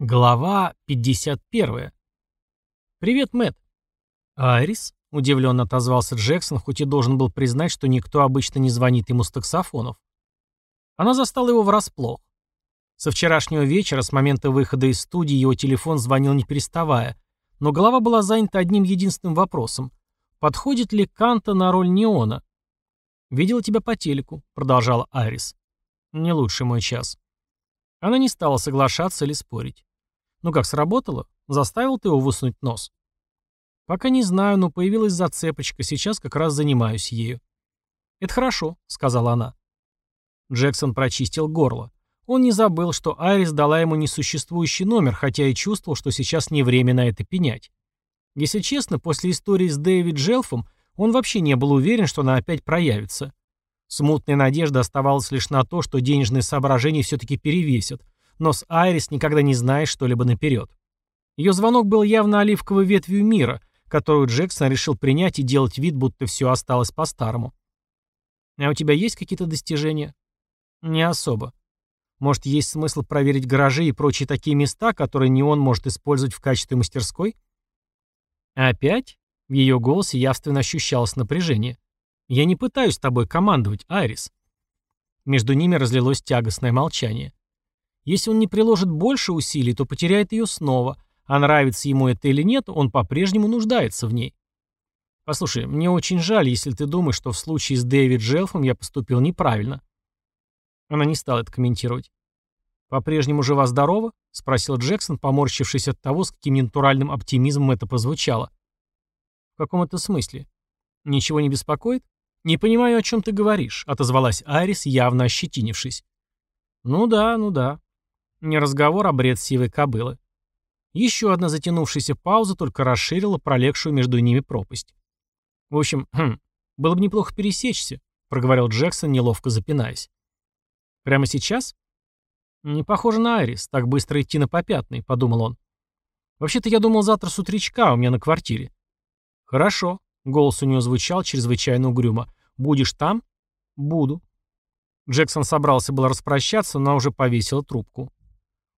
Глава 51. «Привет, Мэтт». «Айрис?» — удивленно отозвался Джексон, хоть и должен был признать, что никто обычно не звонит ему с таксофонов. Она застала его врасплох. Со вчерашнего вечера, с момента выхода из студии, его телефон звонил не переставая, но голова была занята одним единственным вопросом. Подходит ли Канта на роль Неона? «Видела тебя по телеку», — продолжала Айрис. «Не лучший мой час». Она не стала соглашаться или спорить. Ну как, сработало? Заставил ты его высунуть нос? Пока не знаю, но появилась зацепочка, сейчас как раз занимаюсь ею. Это хорошо, сказала она. Джексон прочистил горло. Он не забыл, что Айрис дала ему несуществующий номер, хотя и чувствовал, что сейчас не время на это пенять. Если честно, после истории с Дэвид Джелфом он вообще не был уверен, что она опять проявится. Смутная надежда оставалась лишь на то, что денежные соображения все-таки перевесят, но с Айрис никогда не знаешь что-либо наперед. Ее звонок был явно оливковой ветвью мира, которую Джексон решил принять и делать вид, будто все осталось по-старому. «А у тебя есть какие-то достижения?» «Не особо. Может, есть смысл проверить гаражи и прочие такие места, которые не он может использовать в качестве мастерской?» «Опять?» В ее голосе явственно ощущалось напряжение. «Я не пытаюсь с тобой командовать, Айрис». Между ними разлилось тягостное молчание. Если он не приложит больше усилий, то потеряет ее снова, а нравится ему это или нет, он по-прежнему нуждается в ней. Послушай, мне очень жаль, если ты думаешь, что в случае с Дэвид Джелфом я поступил неправильно. Она не стала это комментировать. «По-прежнему жива-здорова?» — спросил Джексон, поморщившись от того, с каким ненатуральным оптимизмом это прозвучало. «В каком это смысле? Ничего не беспокоит?» «Не понимаю, о чем ты говоришь», — отозвалась Айрис, явно ощетинившись. «Ну да, ну да. Не разговор, а бред сивой кобылы. Еще одна затянувшаяся пауза только расширила пролегшую между ними пропасть. В общем, хм, было бы неплохо пересечься, проговорил Джексон, неловко запинаясь. Прямо сейчас? Не похоже на Айрис, так быстро идти на попятный, подумал он. Вообще-то я думал завтра с утречка у меня на квартире. Хорошо, голос у нее звучал чрезвычайно угрюмо. Будешь там? Буду. Джексон собрался было распрощаться, но уже повесил трубку.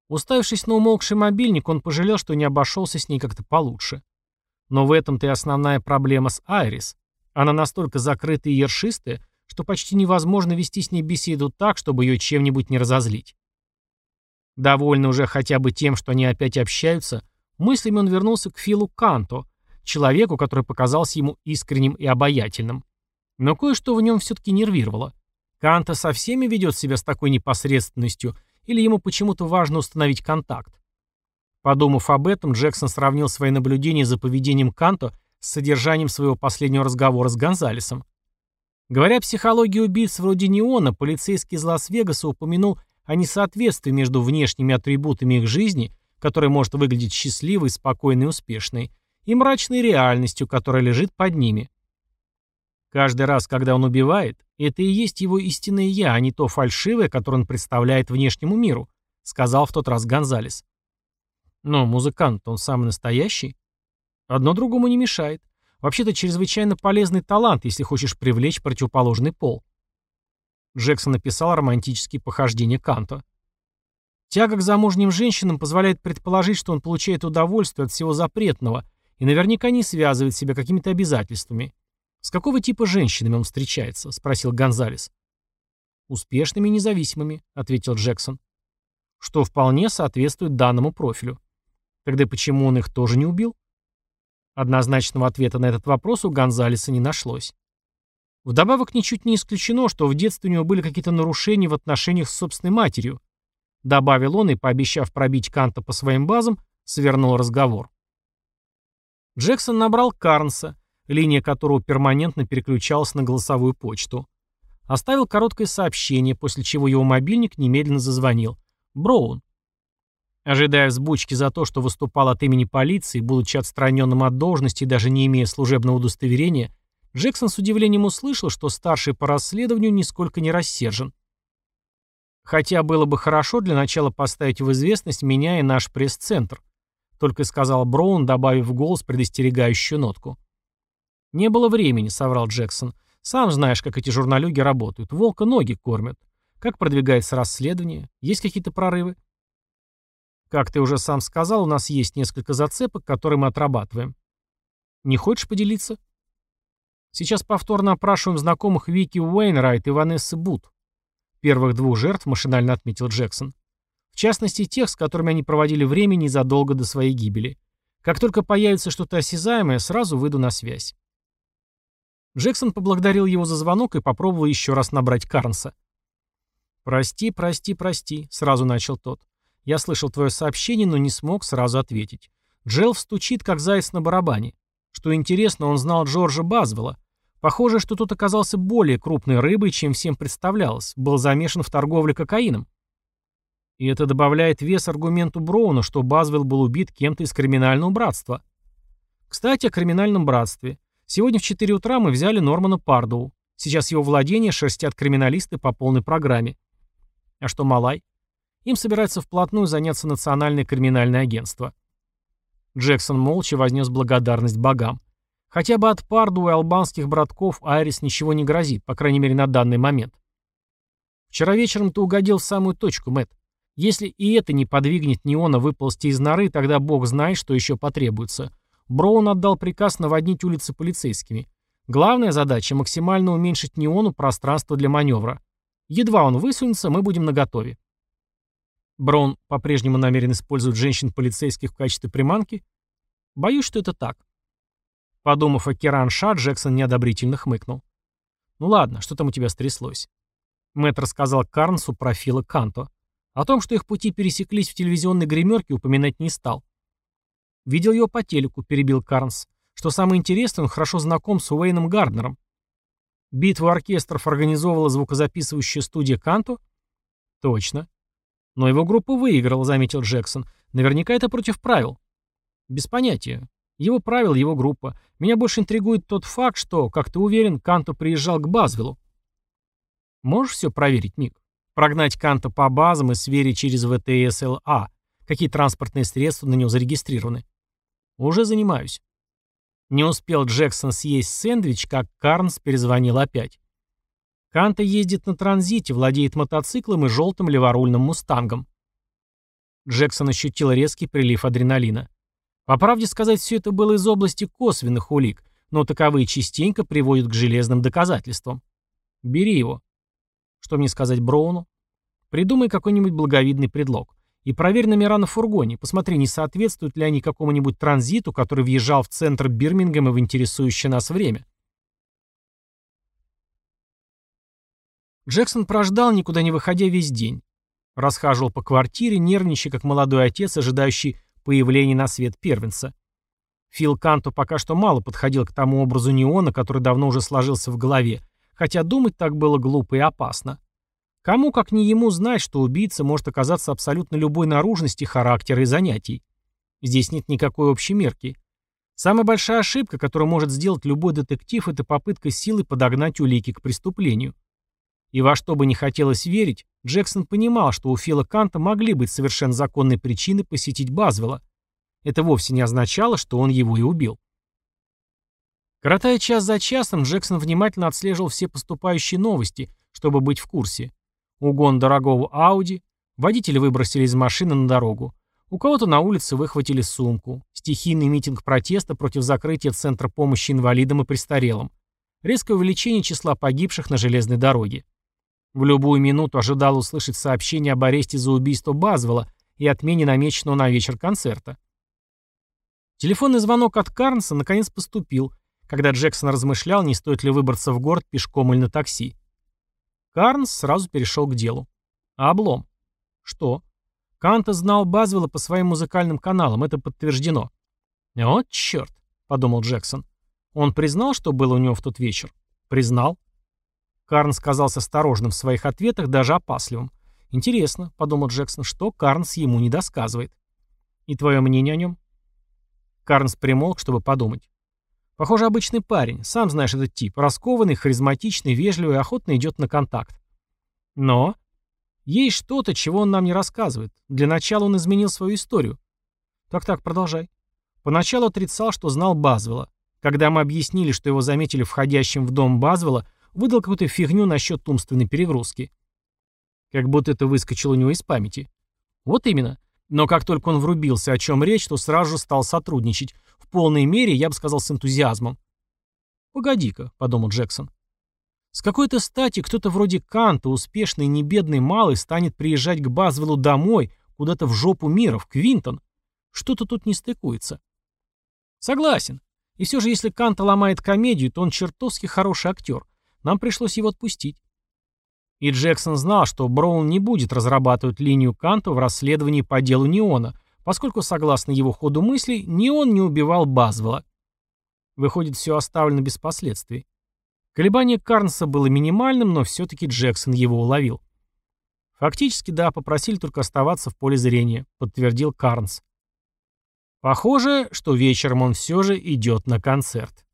Уставившись на умолкший мобильник, он пожалел, что не обошелся с ней как-то получше. Но в этом-то и основная проблема с Айрис. Она настолько закрытая и ершистая, что почти невозможно вести с ней беседу так, чтобы ее чем-нибудь не разозлить. Довольный уже хотя бы тем, что они опять общаются, мыслями он вернулся к Филу Канто, человеку, который показался ему искренним и обаятельным. Но кое-что в нем все-таки нервировало. Канта со всеми ведет себя с такой непосредственностью – или ему почему-то важно установить контакт. Подумав об этом, Джексон сравнил свои наблюдения за поведением Канто с содержанием своего последнего разговора с Гонзалесом. Говоря о психологии убийц вроде Неона, полицейский из Лас-Вегаса упомянул о несоответствии между внешними атрибутами их жизни, которая может выглядеть счастливой, спокойной и успешной, и мрачной реальностью, которая лежит под ними. Каждый раз, когда он убивает, это и есть его истинное «я», а не то фальшивое, которое он представляет внешнему миру», — сказал в тот раз Гонзалес. Но музыкант, он самый настоящий. Одно другому не мешает. Вообще-то чрезвычайно полезный талант, если хочешь привлечь противоположный пол. Джексон написал романтические похождения Канта. Тяга к замужним женщинам позволяет предположить, что он получает удовольствие от всего запретного и наверняка не связывает себя какими-то обязательствами. «С какого типа женщинами он встречается?» — спросил Гонзалес. «Успешными и независимыми», — ответил Джексон. «Что вполне соответствует данному профилю. Тогда почему он их тоже не убил?» Однозначного ответа на этот вопрос у Гонзалеса не нашлось. Вдобавок ничуть не исключено, что в детстве у него были какие-то нарушения в отношениях с собственной матерью. Добавил он и, пообещав пробить Канта по своим базам, свернул разговор. Джексон набрал Карнса, линия которого перманентно переключалась на голосовую почту. Оставил короткое сообщение, после чего его мобильник немедленно зазвонил. Броун. Ожидая взбучки за то, что выступал от имени полиции, будучи отстраненным от должности и даже не имея служебного удостоверения, Джексон с удивлением услышал, что старший по расследованию нисколько не рассержен. Хотя было бы хорошо для начала поставить в известность меня и наш пресс-центр, только сказал Броун, добавив в голос предостерегающую нотку. «Не было времени», — соврал Джексон. «Сам знаешь, как эти журналюги работают. Волка ноги кормят. Как продвигается расследование? Есть какие-то прорывы?» Как ты уже сам сказал, у нас есть несколько зацепок, которые мы отрабатываем. Не хочешь поделиться? Сейчас повторно опрашиваем знакомых Вики Уэйнрайт и Ванессы Бут. Первых двух жертв машинально отметил Джексон. В частности, тех, с которыми они проводили время незадолго до своей гибели. Как только появится что-то осязаемое, сразу выйду на связь. Джексон поблагодарил его за звонок и попробовал еще раз набрать Карнса. «Прости, прости, прости», — сразу начал тот. «Я слышал твое сообщение, но не смог сразу ответить. Джелф стучит, как заяц на барабане. Что интересно, он знал Джорджа Базвелла. Похоже, что тот оказался более крупной рыбой, чем всем представлялось, был замешан в торговле кокаином. И это добавляет вес аргументу Броуна, что Базвелл был убит кем-то из криминального братства. Кстати, о криминальном братстве. Сегодня в 4 утра мы взяли Нормана Пардоу. Сейчас его владения шерстят криминалисты по полной программе. А что Малай? Им собирается вплотную заняться Национальное криминальное агентство. Джексон молча вознес благодарность богам. Хотя бы от Парду и албанских братков Айрис ничего не грозит, по крайней мере на данный момент. Вчера вечером ты угодил в самую точку, Мэтт. Если и это не подвигнет Неона выползти из норы, тогда бог знает, что еще потребуется. Броун отдал приказ наводнить улицы полицейскими. Главная задача – максимально уменьшить Неону пространство для маневра. Едва он высунется, мы будем наготове. Броун по-прежнему намерен использовать женщин-полицейских в качестве приманки? Боюсь, что это так. Подумав о Керан Ша, Джексон неодобрительно хмыкнул. «Ну ладно, что там у тебя стряслось?» Мэтт рассказал Карнсу про Фила Канто. О том, что их пути пересеклись в телевизионной гримерке, упоминать не стал. Видел его по телеку, перебил Карнс. Что самое интересное, он хорошо знаком с Уэйном Гарднером. Битву оркестров организовывала звукозаписывающая студия Канто? Точно. Но его группа выиграла, заметил Джексон. Наверняка это против правил. Без понятия. Его правил, его группа. Меня больше интригует тот факт, что, как ты уверен, Канто приезжал к Базвиллу. Можешь все проверить, Ник? Прогнать Канта по базам и сверить через ВТСЛА, какие транспортные средства на него зарегистрированы. Уже занимаюсь. Не успел Джексон съесть сэндвич, как Карнс перезвонил опять. Канта ездит на транзите, владеет мотоциклом и желтым леворульным мустангом. Джексон ощутил резкий прилив адреналина. По правде сказать, все это было из области косвенных улик, но таковые частенько приводят к железным доказательствам. Бери его. Что мне сказать Броуну? Придумай какой-нибудь благовидный предлог. И проверь номера на фургоне. Посмотри, не соответствуют ли они какому-нибудь транзиту, который въезжал в центр Бирмингема в интересующее нас время. Джексон прождал, никуда не выходя весь день. Расхаживал по квартире, нервничая, как молодой отец, ожидающий появления на свет первенца. Фил Канту пока что мало подходил к тому образу неона, который давно уже сложился в голове, хотя думать так было глупо и опасно. Кому, как не ему, знать, что убийца может оказаться абсолютно любой наружности, характера и занятий. Здесь нет никакой общей мерки. Самая большая ошибка, которую может сделать любой детектив, это попытка силой подогнать улики к преступлению. И во что бы не хотелось верить, Джексон понимал, что у Фила Канта могли быть совершенно законные причины посетить Базвелла. Это вовсе не означало, что он его и убил. Коротая час за часом, Джексон внимательно отслеживал все поступающие новости, чтобы быть в курсе. Угон дорогого Ауди, водители выбросили из машины на дорогу. У кого-то на улице выхватили сумку. Стихийный митинг протеста против закрытия Центра помощи инвалидам и престарелым. Резкое увеличение числа погибших на железной дороге. В любую минуту ожидал услышать сообщение об аресте за убийство Базвелла и отмене намеченного на вечер концерта. Телефонный звонок от Карнса наконец поступил, когда Джексон размышлял, не стоит ли выбраться в город пешком или на такси. Карнс сразу перешел к делу. А облом? Что? Канта знал Базвелла по своим музыкальным каналам, это подтверждено. «Вот черт», — подумал Джексон. Он признал, что было у него в тот вечер? Признал. Карнс казался осторожным в своих ответах, даже опасливым. «Интересно», — подумал Джексон, — «что Карнс ему не досказывает». «И твое мнение о нем?» Карнс примолк, чтобы подумать. Похоже, обычный парень. Сам знаешь этот тип. Раскованный, харизматичный, вежливый, охотно идет на контакт. Но есть что-то, чего он нам не рассказывает. Для начала он изменил свою историю. Так-так, продолжай. Поначалу отрицал, что знал Базвелла. Когда мы объяснили, что его заметили входящим в дом Базвелла, выдал какую-то фигню насчет умственной перегрузки. Как будто это выскочило у него из памяти. Вот именно. Но как только он врубился, о чем речь, то сразу же стал сотрудничать. В полной мере, я бы сказал, с энтузиазмом. «Погоди-ка», — подумал Джексон. С какой-то стати кто-то вроде Канта, успешный небедный малый, станет приезжать к Базвеллу домой, куда-то в жопу мира, в Квинтон. Что-то тут не стыкуется. Согласен. И все же, если Канта ломает комедию, то он чертовски хороший актер. Нам пришлось его отпустить. И Джексон знал, что Браун не будет разрабатывать линию Канта в расследовании по делу Неона, поскольку, согласно его ходу мыслей, Неон не убивал Базвелла. Выходит, все оставлено без последствий. Колебание Карнса было минимальным, но все-таки Джексон его уловил. «Фактически, да, попросили только оставаться в поле зрения», — подтвердил Карнс. Похоже, что вечером он все же идет на концерт.